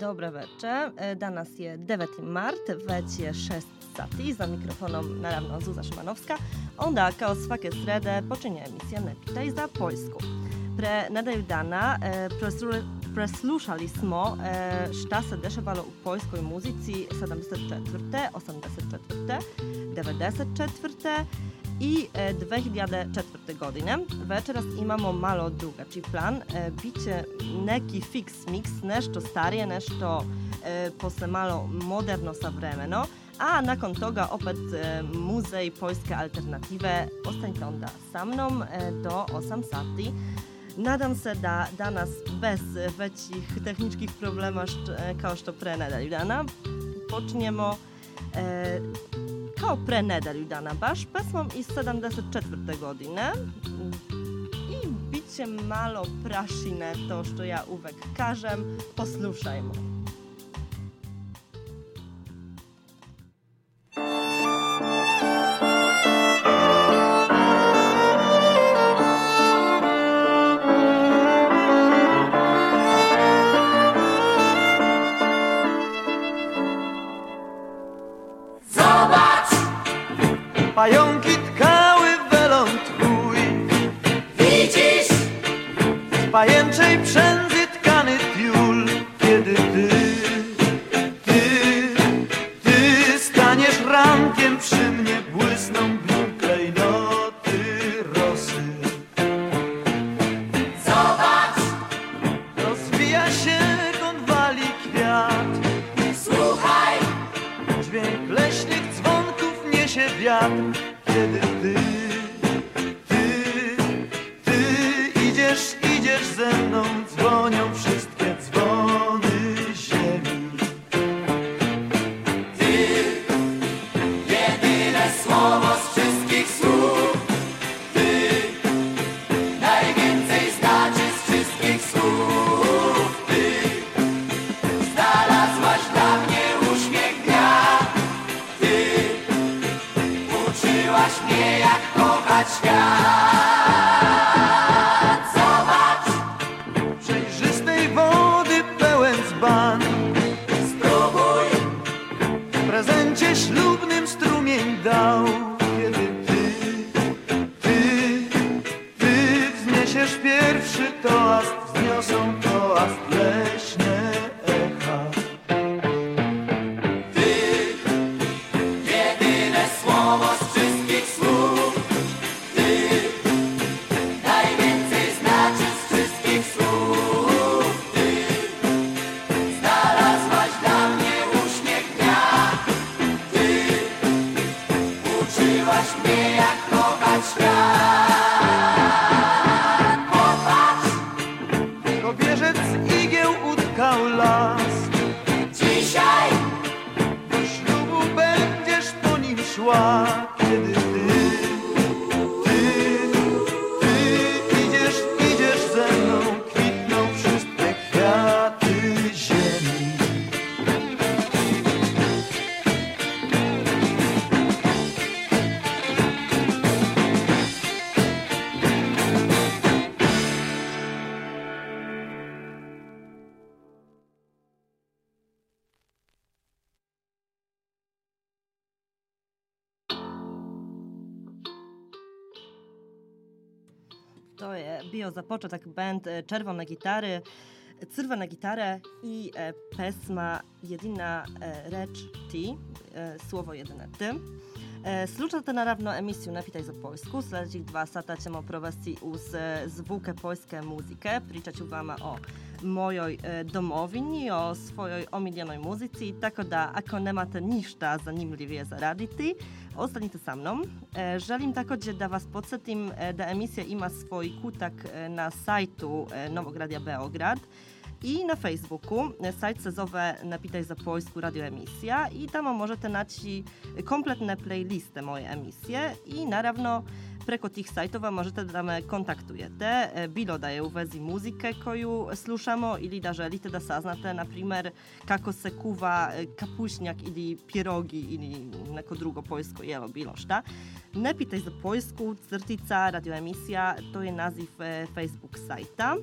Dobre veče, danas je 9. mart, već je 6 sati, za mikrofonom naravno Zuza Šimanovska, onda kao svake srede počinje emisija Ne pitaj za Poljsku. Pre nedaju dana e, preslušali smo e, šta se dešavalo u poljskoj muzici 74. 84. 94. i 2004. godine. Večeras imamo malo drugačiji plan. Biće neki fix mix, nešto starije, nešto posle malo moderno savremeno, a nakon toga opet muzej poljske alternative. Ostańte onda sa mnom do 8 sati. Nadam se da danas bez većih tehničkih problema kao što pre nedelju dana počinjemo e, kao pre nedelju dana baš pesmom iz 74. godine i bit će malo prašine to što ja uvek kažem. Poslušajmo. down. Za početak band e, Červone gitare, Crvena gitara i e, pesma Jedina e, reč ti, e, słowo jedyne ty. E, Slušate naravno emisiju Ne pitaj za Poljsku. Sljedećih dva sata ćemo provesti uz e, zvuke poljske muzike. Pričat ću vama o mojoj e, domovini, o svojoj omiljenoj muzici, tako da ako nemate ništa zanimljivije zaraditi, ostanite sa mnom. Želim također da vas podsjetim da emisija ima svoj kutak e, na sajtu e, Novog Radija Beograd i na Facebooku. Sajt se zove Napitaj za Poljsku radio emisija i tamo možete naći kompletne playliste moje emisije i naravno preko tih sajtova možete da me kontaktujete, e, bilo da je u vezi muzike koju slušamo ili da želite da saznate, na primjer, kako se kuva e, kapušnjak ili pierogi ili neko drugo poljsko jelo, bilo šta. Ne pitaj za Poljsku, crtica, radioemisija, to je naziv e, Facebook sajta.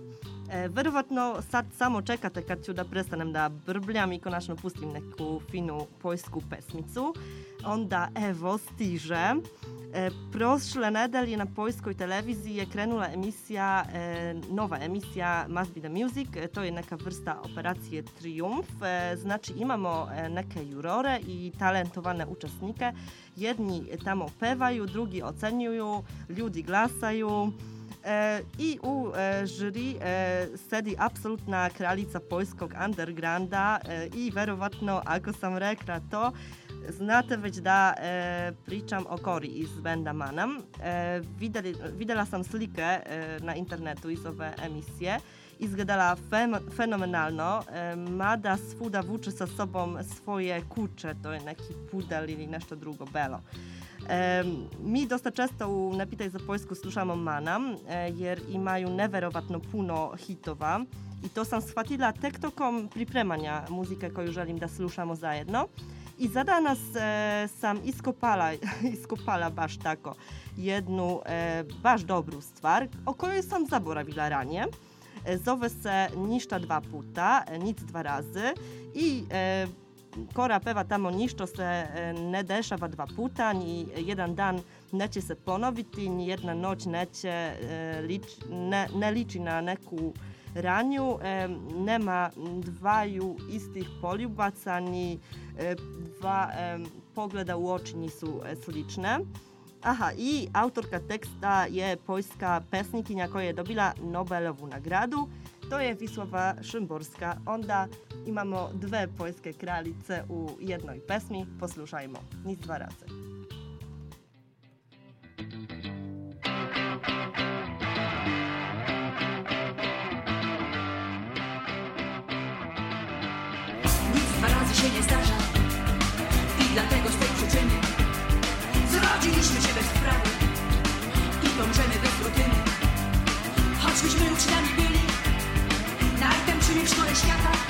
E, verovatno sad samo čekate kad ću da prestanem da brbljam i konačno pustim neku finu poljsku pesmicu. Onda evo stiže. E, prošle nedelje na poljskoj televiziji je krenula emisija, e, nova emisija Must Be The Music. E, to je neka vrsta operacije Triumf. E, znači imamo neke jurore i talentovane učesnike. Jedni tamo pevaju, drugi ocenjuju, ljudi glasaju. I u e, sedi apsolutna kraljica poljskog undergrounda e, i verovatno, ako sam rekla to, znate već da e, pričam o Kori iz benda Manam. E, videli, videla sam slike e, na internetu iz ove emisije. Izgledala fem, fenomenalno, e, mada svuda vuče sa sobom svoje kuće, to je neki pudel ili nešto drugo belo. E, mi dosta često u Ne pitaj za Poljsku slušamo Mana, e, jer imaju neverovatno puno hitova i to sam shvatila tek tokom pripremanja muzike koju želim da slušamo zajedno. I za danas e, sam iskopala, iskopala baš tako jednu e, baš dobru stvar o kojoj sam zaboravila ranije. Zove se Ništa dva puta, e, nic dva razy. I e, Kora peva tamo ništo se e, ne dešava dva puta, ni jedan dan neće se ponoviti, ni jedna noć neće e, lič, ne, ne liči na neku ranju, e, nema dvaju istih poljubaca, ni e, dva e, pogleda u oči nisu e, slične. Aha, i autorka teksta je poljska pesnikinja koja je dobila Nobelovu nagradu. To je Wisława Szymborska. Onda imamo dve poljske kraljice u jednoj pesmi. Poslušajmo. Nic dwa razy. Dążymy bez rutyny. Choćbyśmy uczniami byli Najtępszymi w szkole świata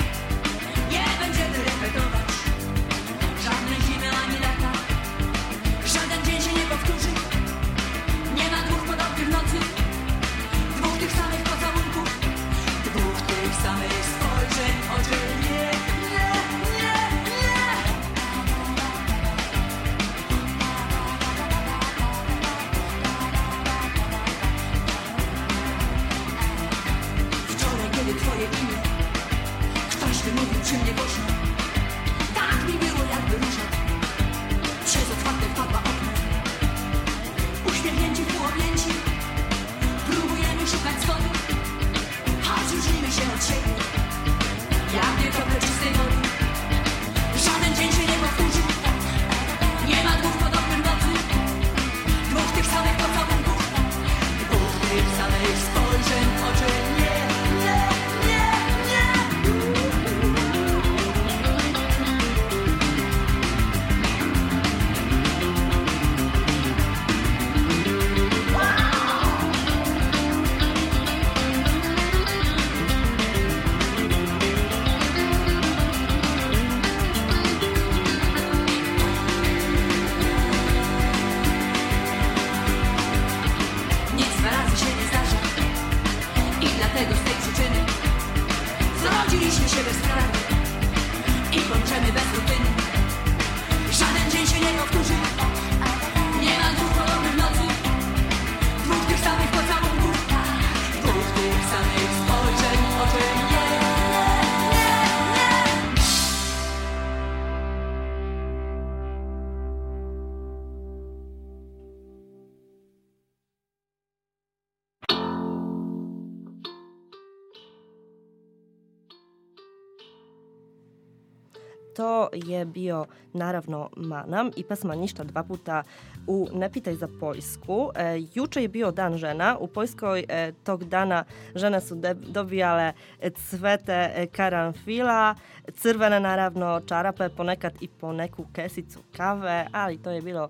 To je bio naravno Manam i pesma Ništa dva puta u Ne pitaj za Poljsku. E, juče je bio dan žena. U Poljskoj e, tog dana žene su de- dobijale cvete e, karanfila, crvene naravno čarape, ponekad i po neku kesicu kave, ali to je bilo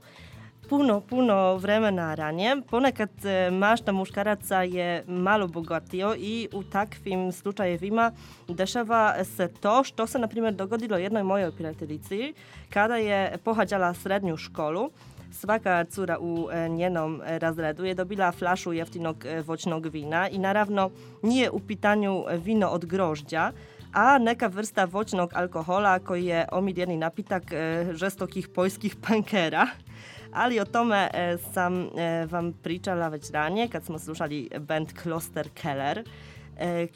puno, puno vremena ranije. Ponekad e, mašta muškaraca je malo bogatio i u takvim slučajevima dešava se to što se, na primjer, dogodilo jednoj mojoj prijateljici kada je pohađala srednju školu. Svaka cura u e, njenom e, razredu je dobila flašu jeftinog e, voćnog vina i naravno nije u pitanju vino od grožđa, a neka vrsta voćnog alkohola koji je omiljen napitak žestokih poljskih pankera. Ali o tome sam wam pričala već ranije kad smo slušali band Kloster Keller.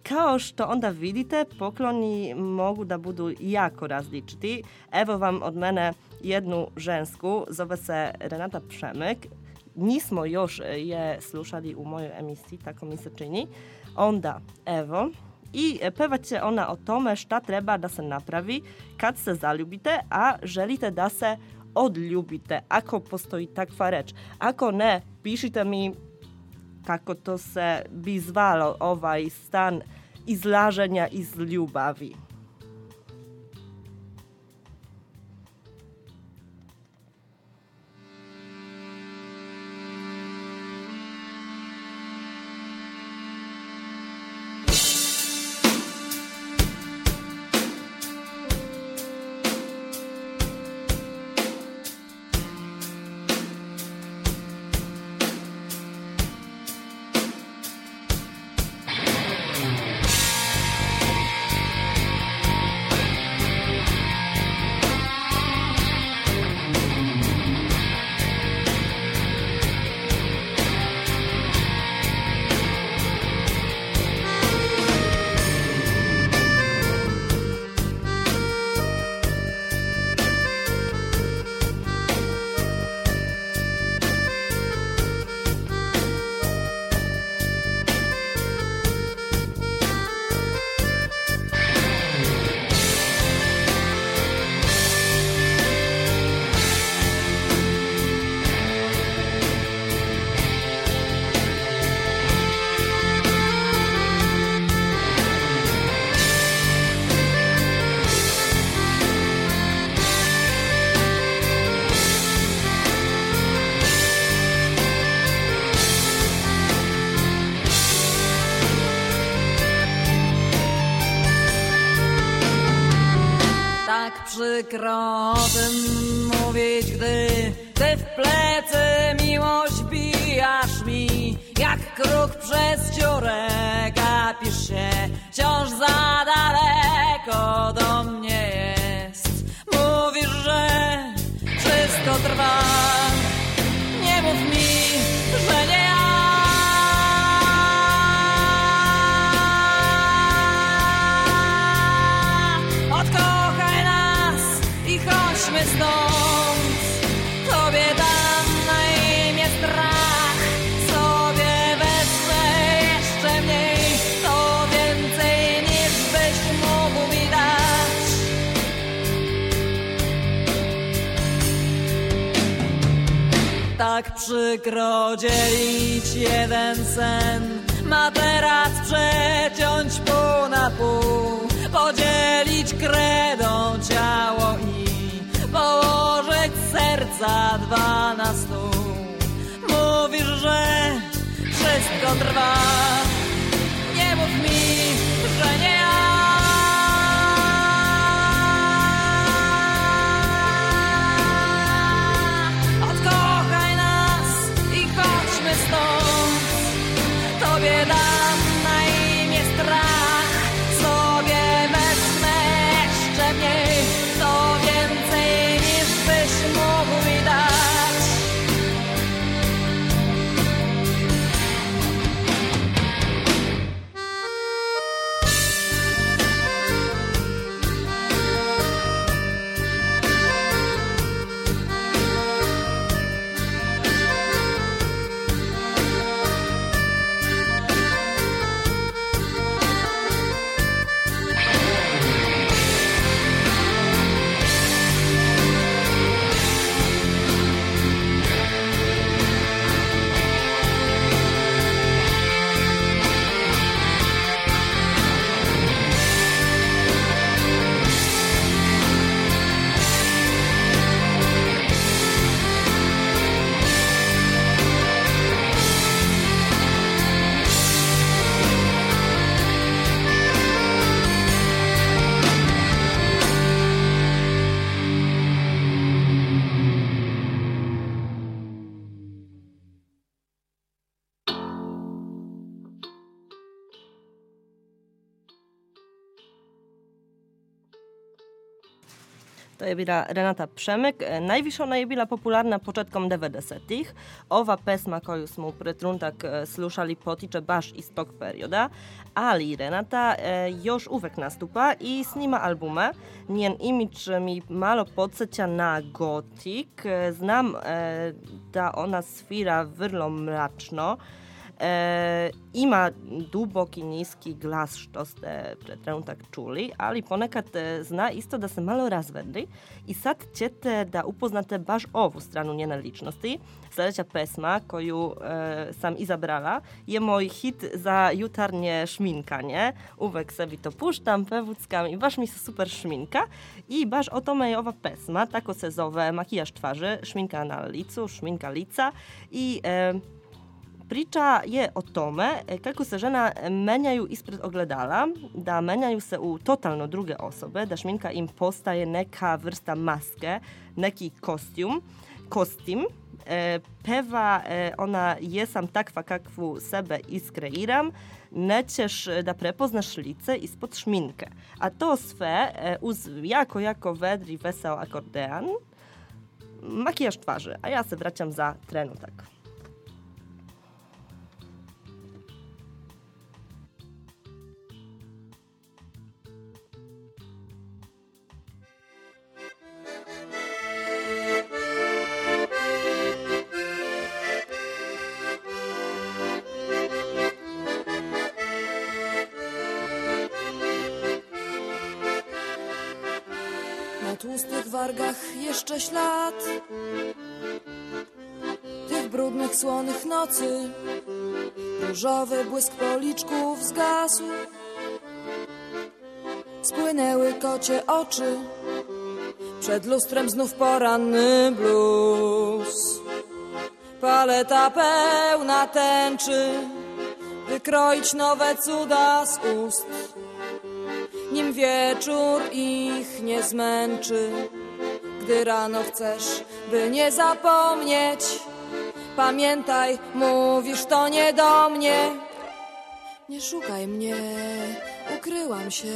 Kao što onda vidite, pokloni mogu da budu jako različiti. Evo vam od mene jednu žensku, zove se Renata Przemyk. Nismo još je slušali u mojoj emisiji, tako mi se čini. Onda, evo, i pevat će ona o tome šta treba da se napravi kad se zaljubite, a želite da se odljubite, ako postoji takva reč. Ako ne, pišite mi kako to se bi zvalo ovaj stan izlaženja iz ljubavi. Przykro dzielić jeden sen. Materac przeciąć pół na pół Podzielić kredą ciało i Położyć serca dwa na stół. Mówisz, że wszystko trwa je Renata Přemyk. E, Najviše ona je bila popularna početkom 90-ih. Ova pesma koju smo u pretruntak e, slušali potiče baš iz tog perioda, ali Renata e, još uvek nastupa i snima albume. Njen imidž mi malo podsjeća na gotik. E, Znam e, da ona svira vrlo mračno. E, ima duboki, niski glas, što ste trenutak čuli, ali ponekad e, zna isto da se malo razvedri i sad ćete da upoznate baš ovu stranu njene ličnosti. Sljedeća pesma koju e, sam izabrala je moj hit za jutarnje šminkanje. Uvek sebi to puštam, pevuckam i baš mi se super šminka. I baš o tome je ova pesma, tako se zove makijaž twarzy, šminka na licu, šminka lica i e, Priča je o tome e, kako se žena menjaju ispred ogledala, da menjaju se u totalno druge osobe, da šminka im postaje neka vrsta maske, neki kostium, kostim. E, peva e, ona jesam takva kakvu sebe iskreiram, nećeš da prepoznaš lice ispod šminke. A to sve e, uz jako, jako vedri, akordean, makijaż twarzy. A ja se vraćam za trenutak. Wargach jeszcze ślad. Tych brudnych, słonych nocy Różowy błysk policzków zgasł. Spłynęły kocie oczy Przed lustrem znów poranny blues Paleta pełna tęczy Wykroić nowe cuda z ust. Nim wieczór ich nie zmęczy. Gdy rano chcesz, by nie zapomnieć, pamiętaj, mówisz to nie do mnie. Nie szukaj mnie, ukryłam się,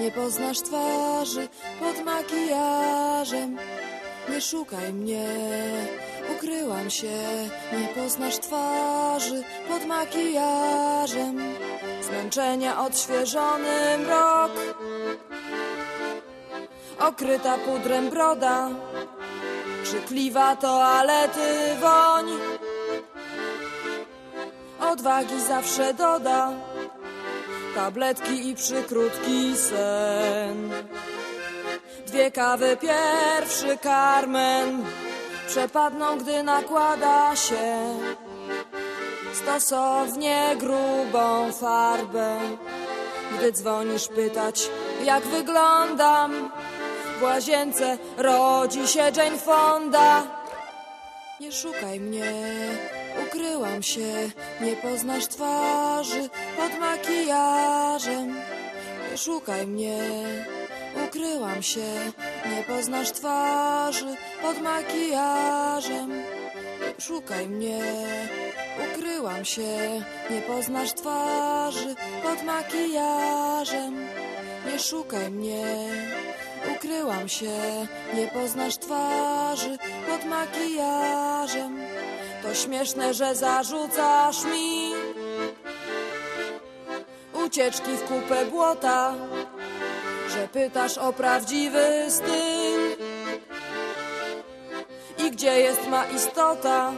nie poznasz twarzy pod makijażem. Nie szukaj mnie, ukryłam się, nie poznasz twarzy pod makijażem. Zmęczenia odświeżony mrok, okryta pudrem broda, krzykliwa toalety woń. Odwagi zawsze doda, tabletki i przykrótki sen. Dwie kawy, pierwszy karmen. Przepadną, gdy nakłada się. Stosownie grubą farbę. Gdy dzwonisz pytać, jak wyglądam łazience rodzi się Jane Fonda Nie szukaj mnie, ukryłam się Nie poznasz twarzy pod makijażem Nie szukaj mnie, ukryłam się, nie poznasz twarzy pod makijażem. Nie szukaj mnie, ukryłam się, nie poznasz twarzy pod makijażem. Nie szukaj mnie, ukryłam się, nie poznasz twarzy pod makijażem. To śmieszne, że zarzucasz mi ucieczki w kupę błota że pytasz o prawdziwy styl i gdzie jest ma istota.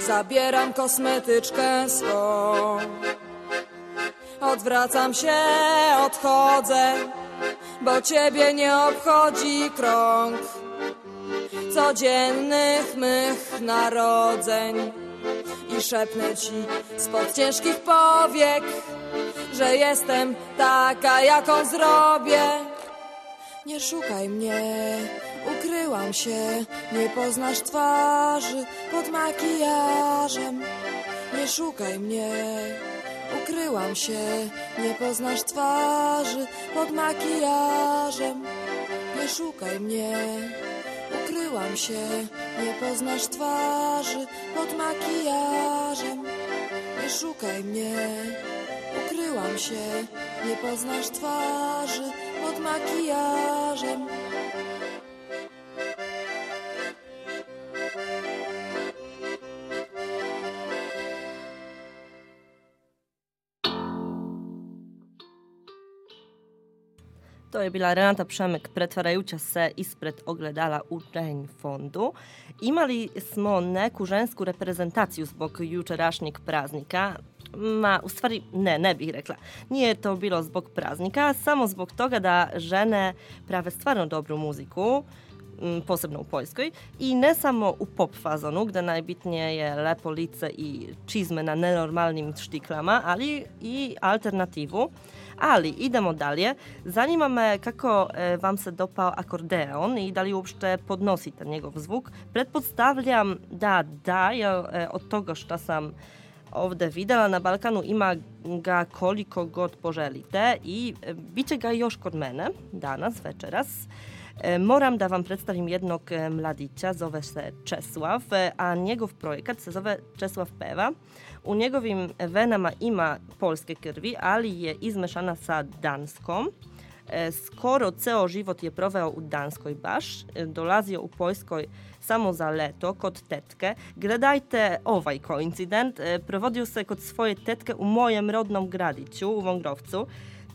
Zabieram kosmetyczkę swą. Odwracam się, odchodzę, bo ciebie nie obchodzi krąg codziennych mych narodzeń. I szepnę ci spod ciężkich powiek, że jestem taka, jaką zrobię. Nie szukaj mnie, ukryłam się, nie poznasz twarzy pod makijażem. Nie szukaj mnie, się, nie poznasz twarzy pod makijażem. Nie szukaj mnie, ukryłam się, nie poznasz twarzy pod makijażem. Nie szukaj mnie, ukryłam się, nie poznasz twarzy pod makijażem. To je bila Renata Přemek pretvarajuća se ispred ogledala u Dzień fondu. Imali smo neku žensku reprezentaciju zbog jučerašnjeg praznika. Ma, u stvari, ne, ne bih rekla. Nije to bilo zbog praznika, samo zbog toga da žene prave stvarno dobru muziku, posebno u Poljskoj, i ne samo u pop fazonu, gde najbitnije je lepo lice i čizme na nenormalnim štiklama, ali i alternativu. Ali idemo dalje. Zanima me kako e, vam se dopao akordeon i da li uopšte podnosite njegov zvuk. Pretpostavljam da da, jer e, od što sam ovde videla na Balkanu ima ga koliko god poželite i e, bit će ga još kod mene danas, večeras. E, Moram da vam predstavim jednog e, mladića, zove se Czesław, e, a njegov projekat se zove Czesław Peva. U njegovim venama ima polske krvi, ali je izmešana sa danskom. Skoro ceo život je proveo u Danskoj baš, dolazio u Poljskoj samo za leto kod tetke. Gledajte ovaj koincident, e, provodio se kod svoje tetke u mojem rodnom gradiću, u Wągrowcu.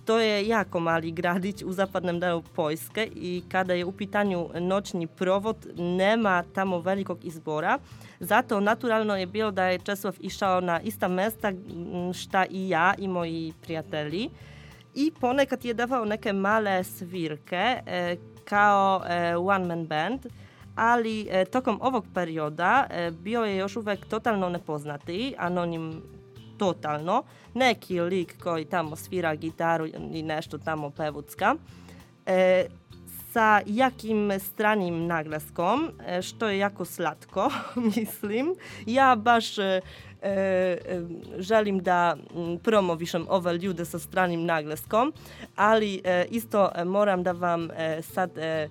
To je jako mali gradić u zapadnom delu Poljske i kada je u pitanju noćni provod, nema tamo velikog izbora. Zato naturalno je bilo da je Czesław išao na ista mesta šta i ja i moji prijatelji. I ponekad je davao neke male svirke kao e, one man band, ali e, tokom ovog perioda e, bio je još uvek totalno nepoznati, anonim totalno, neki lik koji tamo svira gitaru i nešto tamo pevucka. E, sa jakim stranim naglaskom, e, što je jako slatko, mislim. Ja baš e, e, želim da promovišem ove ljude sa stranim naglaskom, ali e, isto e, moram da vam e, sad e,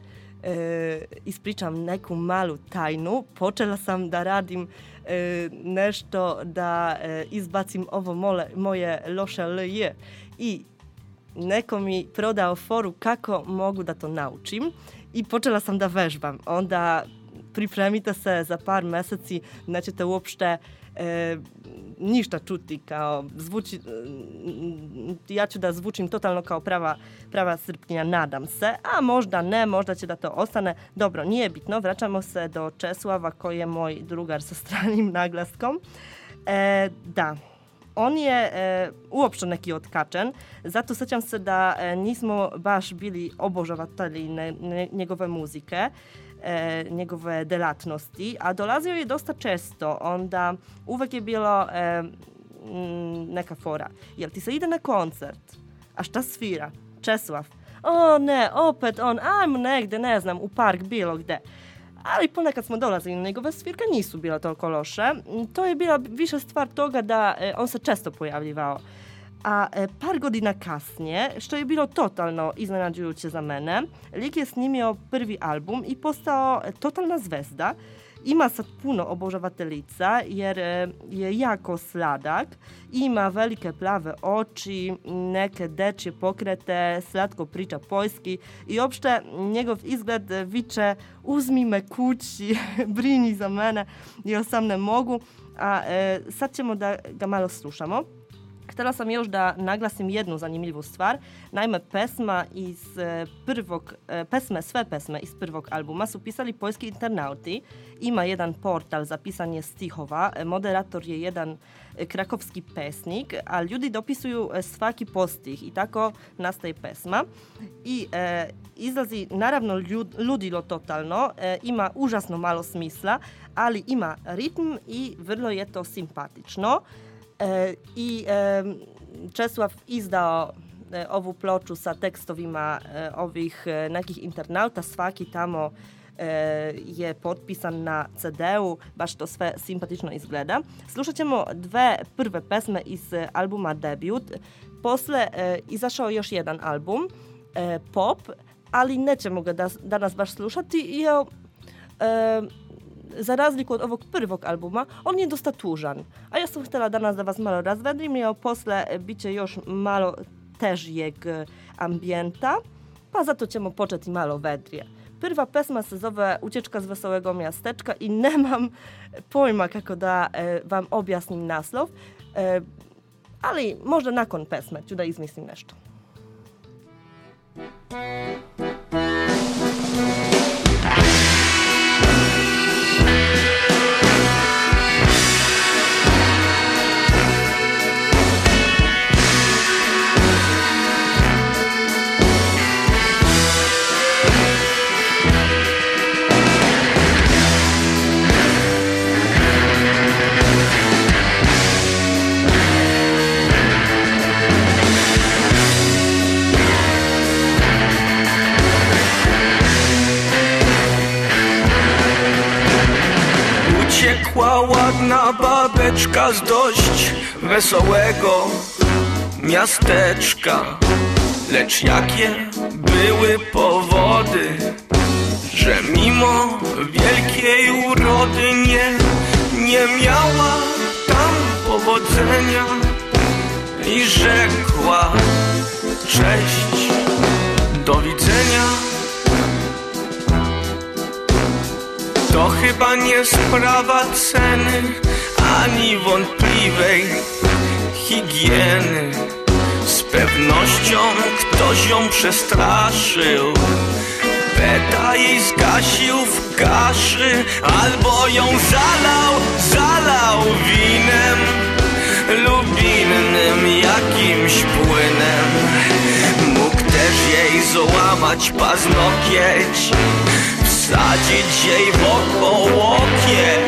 ispričam neku malu tajnu. Počela sam da radim nešto da e, izbacim ovo mole, moje loše lje i neko mi prodao foru kako mogu da to naučim i počela sam da vežbam. Onda pripremite se za par meseci, nećete uopšte ništa čuti kao zvuči, e, ja ću da zvučim totalno kao prava, prava srpkinja, nadam se, a možda ne, možda će da to ostane. Dobro, nije bitno, vraćamo se do Česlava koji je moj drugar sa stranim naglaskom. E, da, on je e, uopšte neki otkačen, zato sećam se da e, nismo baš bili obožavatelji ne, ne, njegove muzike, e, njegove delatnosti, a dolazio je dosta često, onda uvek je bilo e, mm, neka fora. Jel ti se ide na koncert? A šta svira? Česlav. O ne, opet on, ajmo negde, ne znam, u park, bilo gde ali ponekad smo dolazili na njegove svirke, nisu bila toliko loše. To je bila više stvar toga da e, on se često pojavljivao. A e, par godina kasnije, što je bilo totalno iznenađujuće za mene, lik je snimio prvi album i postao e, totalna zvezda. Ima sad puno obožavateljica jer e, je jako sladak, ima velike plave oči, neke dečje pokrete, slatko priča poljski i opšte njegov izgled viče uzmi me kući, brini za mene jer sam ne mogu. A sad ćemo da ga malo slušamo. Htjela sam još da naglasim jednu zanimljivu stvar. Naime, pesma iz e, prvog, e, pesme, sve pesme iz prvog albuma su pisali poljski internauti. Ima jedan portal za pisanje stihova, e, moderator je jedan krakowski pesnik, a ljudi dopisuju svaki postih i tako nastaje pesma. I e, izlazi naravno ljud, ludilo totalno, e, ima užasno malo smisla, ali ima ritm i vrlo je to simpatično. E, I e, Czesław izdao e, ovu ploču sa tekstovima ovih nekih internauta, svaki tamo je potpisan na CD-u, baš to sve simpatično izgleda. Slušat ćemo dve prve pesme iz albuma Debut. Posle izašao još jedan album, pop, ali nećemo ga da, danas baš slušati, jer e, za razliku od ovog prvog albuma, on je dosta tužan. A ja sam htjela danas da vas malo razvedrim, jer posle e, bit će još malo težijeg e, ambijenta, pa zato ćemo početi malo vedrije. Prva pesma se zove Ucieczka z wesołego miasteczka i nemam pojma kako da e, vam objasnim naslov, e, ali možda nakon pesme ću da izmislim nešto. Z dość wesołego miasteczka Lecz jakie były powody, że mimo wielkiej urody nie, nie miała tam powodzenia I rzekła cześć, do widzenia To chyba nie sprawa ceny ani wątpliwej higieny. Z pewnością ktoś ją przestraszył. Beta jej zgasił w kaszy, albo ją zalał, zalał winem lub innym jakimś płynem. Mógł też jej złamać paznokieć Wsadzić jej w oko łokieć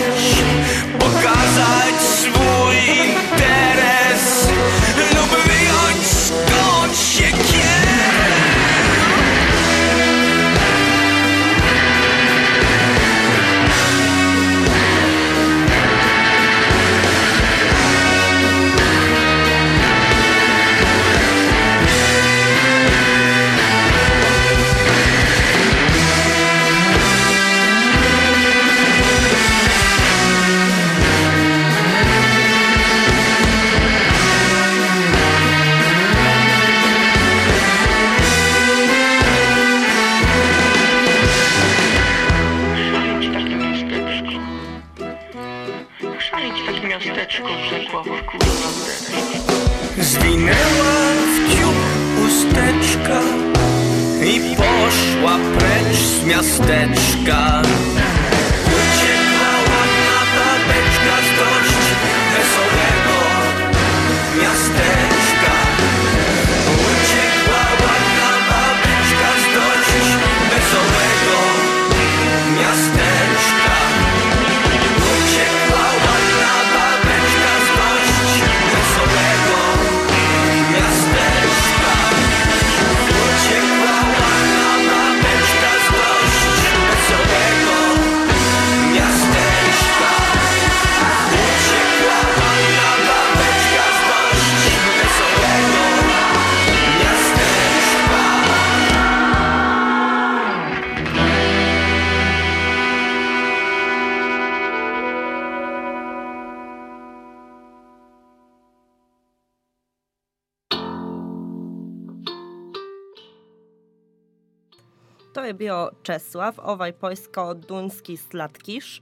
bio Česław, ovaj poljsko-dunski slatkiš.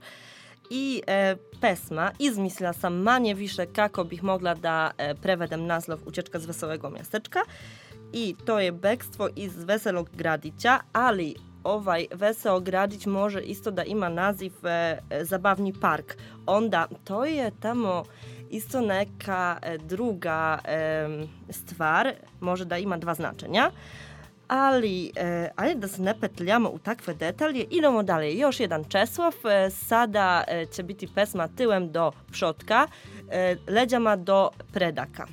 I e, pesma izmislila sam manje više kako bih mogla da e, prevedem Ucieczka z wesołego miasteczka. I to je bekstvo iz Veselog gradića, ali ovaj Veseo gradić može isto da ima naziv e, e, Zabavni park. Onda to je tamo isto neka e, druga e, stvar, može da ima dva značenja. Ali, e, ajde da se ne petljamo u takve detalje. Idemo dalje. Još jedan Česław. E, sada e, će biti pesma Tyłem do przodka, e, leđama do predaka.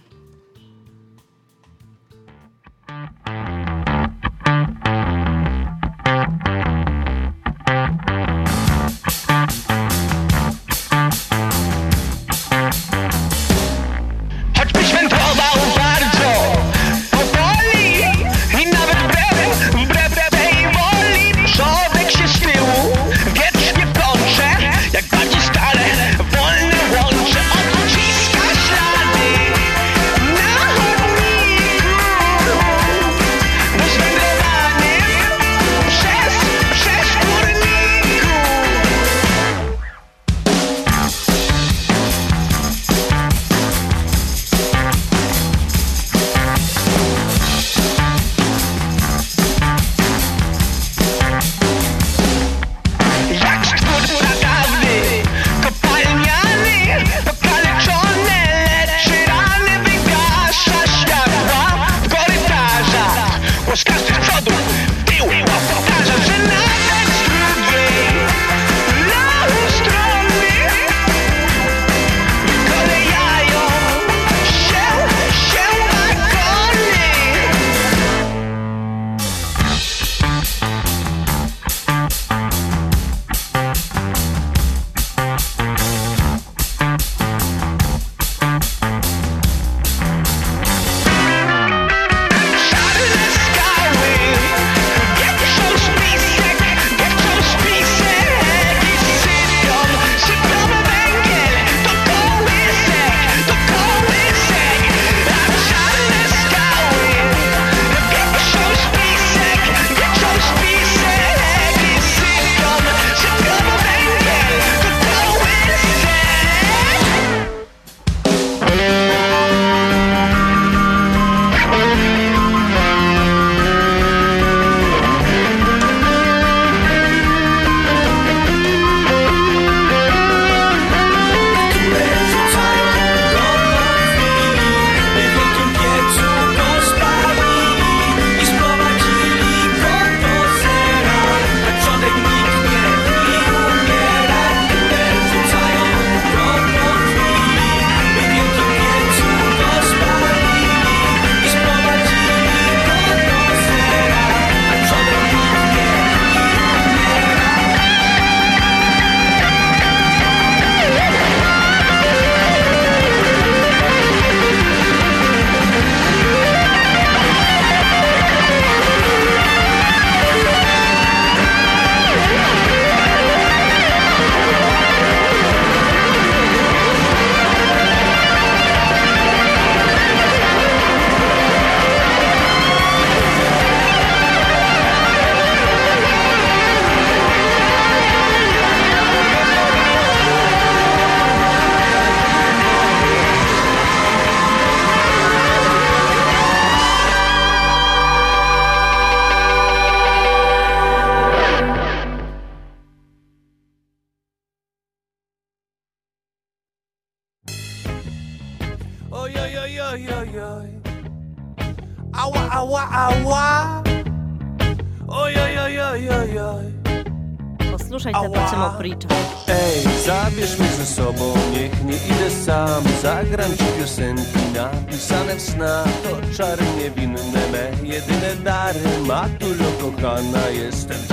Pa ćemo pričati. Ej, zabierz mnie ze sobą, niech nie idę sam. Zagram ci piosenki napisane w snach To czary niewinne me jedyne dary. Matulo kochana, jestem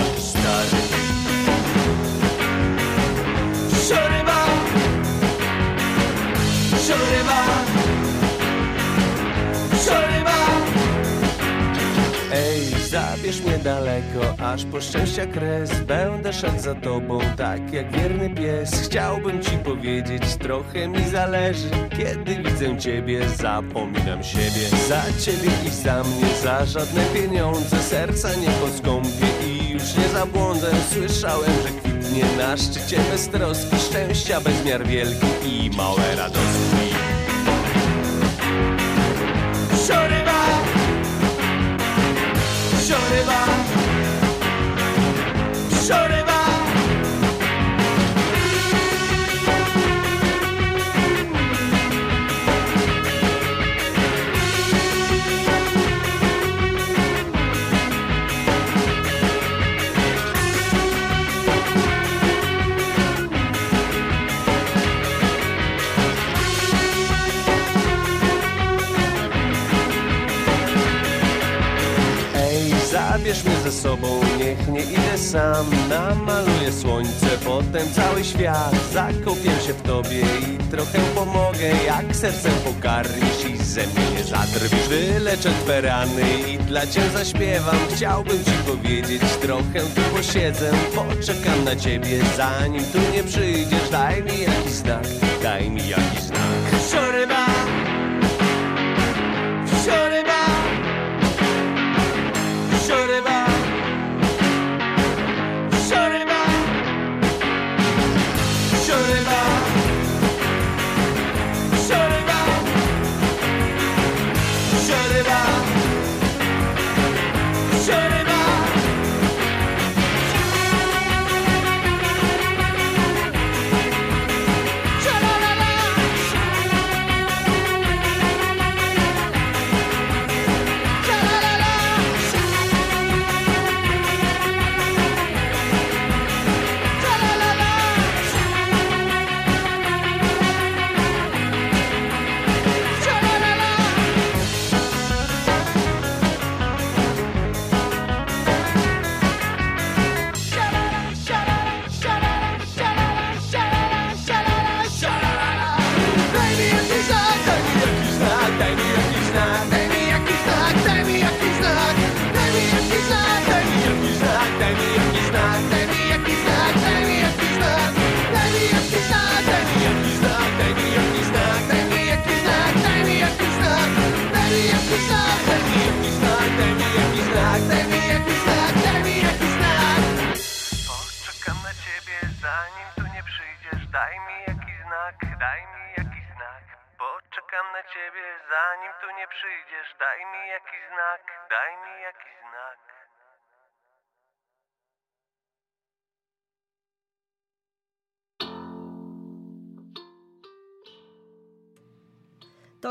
zabierz mnie daleko, aż po szczęścia kres. Będę szedł za tobą, tak jak wierny pies. Chciałbym ci powiedzieć, trochę mi zależy. Kiedy widzę ciebie, zapominam siebie. Za ciebie i za mnie, za żadne pieniądze. Serca nie poskąpię i już nie zabłądzę. Słyszałem, że kwitnie na szczycie bez troski Szczęścia bezmiar wielki i małe radostki sercem pokarmisz i ze mnie nie zadrwisz. Wyleczę twe rany i dla cię zaśpiewam. Chciałbym ci powiedzieć, trochę tu posiedzę. Poczekam na ciebie, zanim tu nie przyjdziesz. Daj mi jakiś znak, daj mi jakiś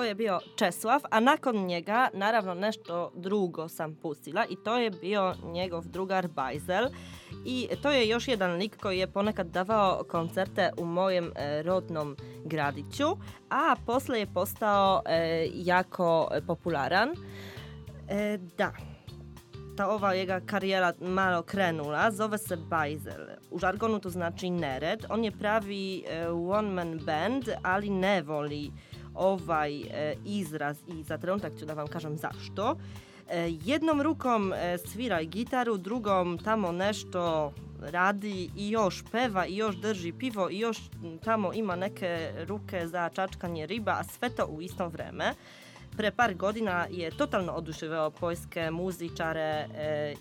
je bio Česlav, a nakon njega naravno nešto drugo sam pustila i to je bio njegov drugar Bajzel i to je još jedan lik koji je ponekad davao koncerte u mojem e, rodnom gradiću, a posle je postao e, jako popularan. E, da, ta ova jego karijera malo krenula, zove se Bajzel. U žargonu to znači nered. On je pravi one man band, ali ne voli ovaj e, izraz i za trenutak ću da vam kažem zašto. E, jednom rukom e, svira gitaru, drugom tamo nešto radi i još peva i još drži pivo i još m, tamo ima neke ruke za čačkanje riba, a sve to u isto vreme. Pre par godina je totalno oduševio poljske muzičare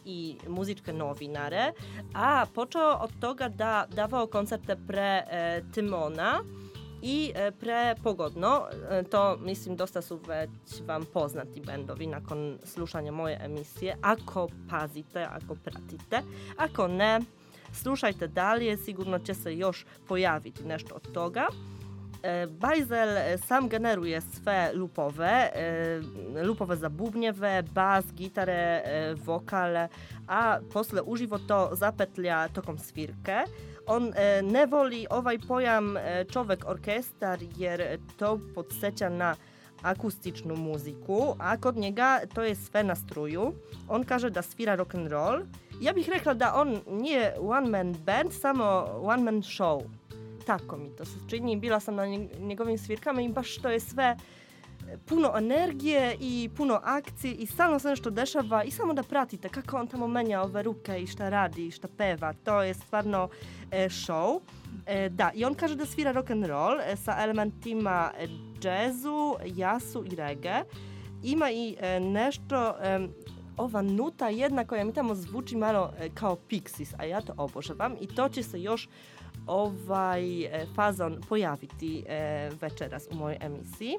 i muzičke novinare, a počeo od toga da davao koncerte pre Timona i e, pre Pogodno. E, to mislim dosta su već vam poznati bendovi nakon slušanja moje emisije. Ako pazite, ako pratite, ako ne, slušajte dalje, sigurno će se još pojaviti nešto od toga. E, Bajzel sam generuje swe lupowe, lupowe zabubnjewe, bas, gitarę, wokale, a posle uživo to zapetlja tokom svirke. On e, ne voli ovaj pojam e, čovek orkestar jer to podsjeća na akustičnu muziku, a kod njega to je sve na struju. On kaže da svira and roll. Ja bih rekla da on nije one man band, samo one man show. Tako mi to se čini. Bila sam na nje- njegovim svirkama i baš to je sve e, puno energije i puno akcije i stalno se nešto dešava i samo da pratite kako on tamo menja ove ruke i šta radi i šta peva. To je stvarno e, show. E, da, i on kaže da svira rock and roll e, sa elementima e, jazzu, jasu i reggae. Ima i e, nešto, ova nuta jedna koja mi tamo zvuči malo e, kao Pixies, a ja to obožavam i to će se još ovaj e, fazon pojaviti e, večeras u mojoj emisiji.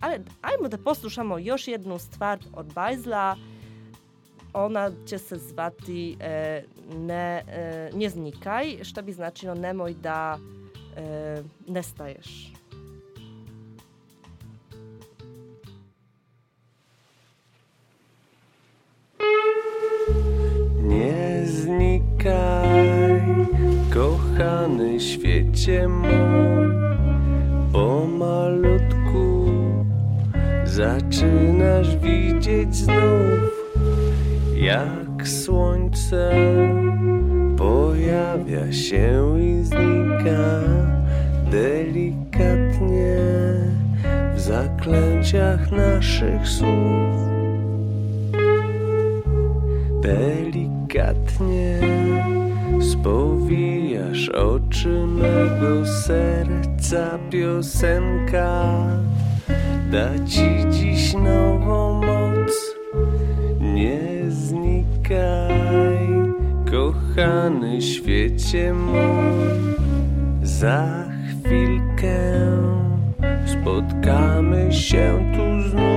Ale ajmo da poslušamo još jednu stvar od Bajzla. Ona će se zvati e, ne, e, Nie znikaj, što bi značilo nemoj da e, nestaješ. Nie znikaj, kochany świecie mój, pomalutku zaczynasz widzieć znów, jak słońce pojawia się i znika delikatnie w zaklęciach naszych słów. Delikatnie spowijasz oczy mego serca piosenka da ci dziś nową moc. Nie znikaj kochany świecie mój. Za chwilkę spotkamy się tu znów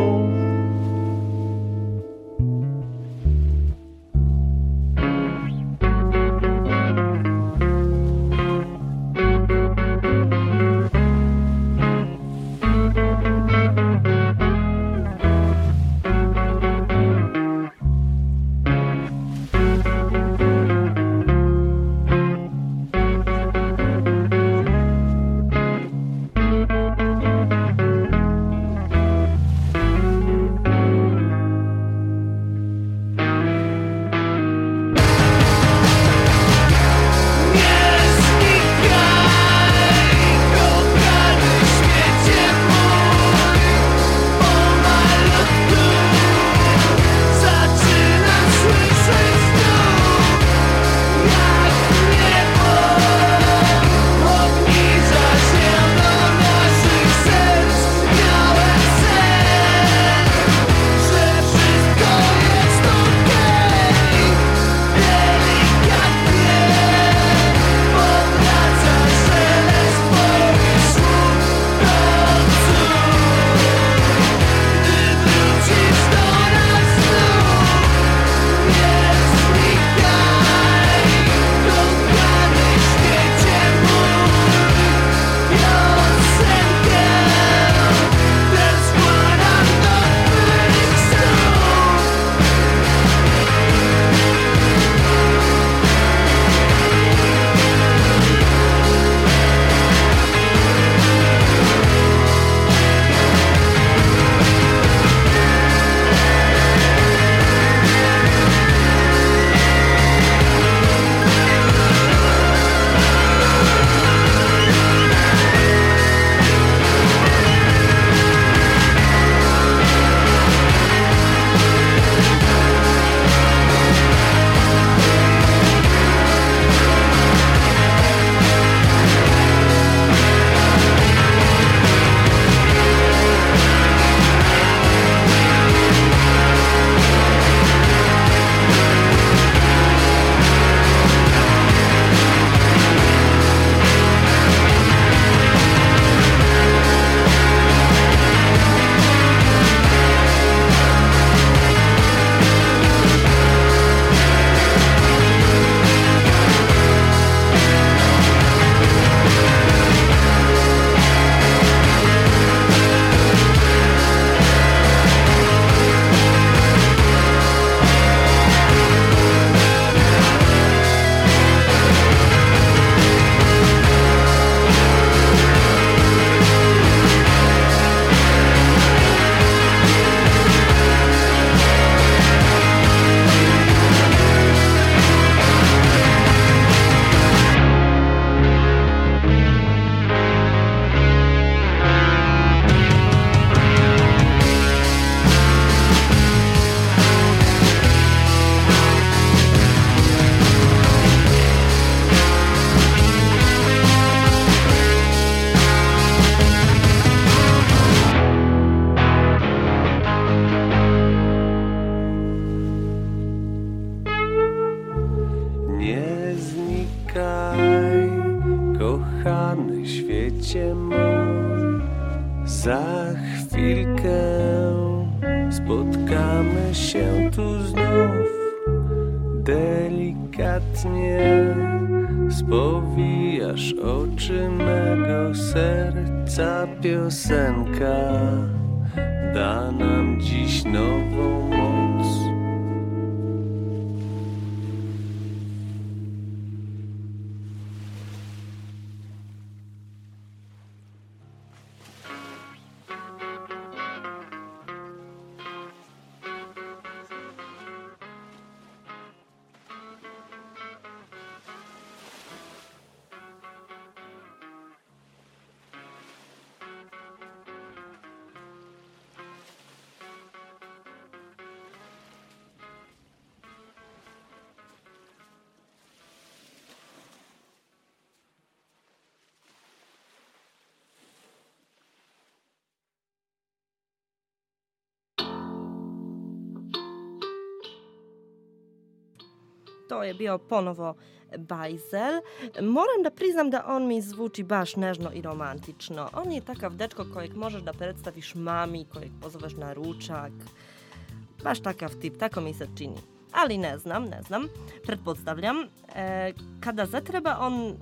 chwilkę spotkamy się tu znów. Delikatnie spowijasz oczy mego serca piosenka. Da nam dziś nową To je bio ponovo Bajzel. Moram da priznam da on mi zvuči baš nežno i romantično. On je takav dečko kojeg možeš da predstaviš mami, kojeg pozoveš na ručak. Baš takav tip, tako mi se čini. Ali ne znam, ne znam. Pretpostavljam. E, kada zatreba, on